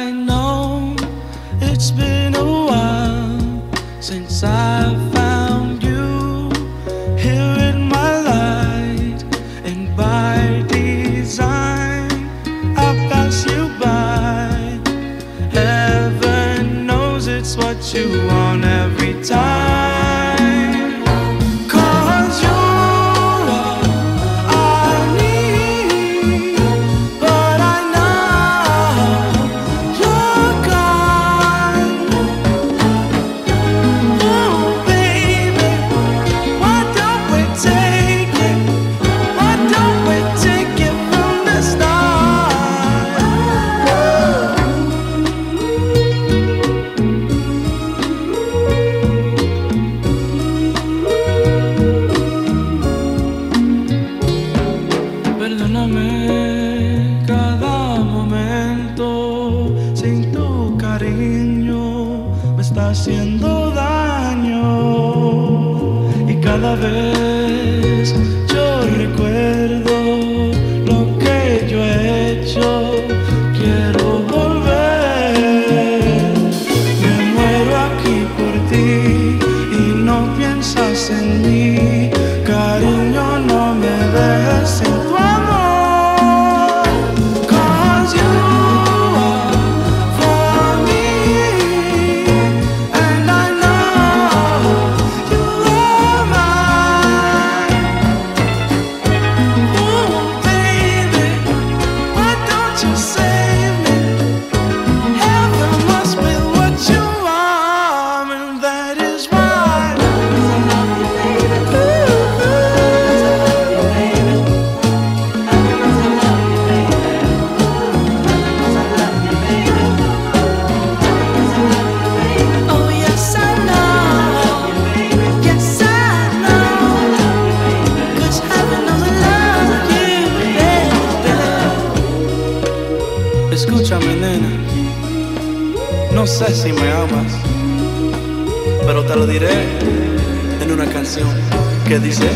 I know it's been a while since I found you here in my light, and by design I pass you by. Heaven knows it's what you want. me está haciendo daño. Y cada vez Escúchame, nena. No sé si me amas, pero te lo diré en una canción que dice.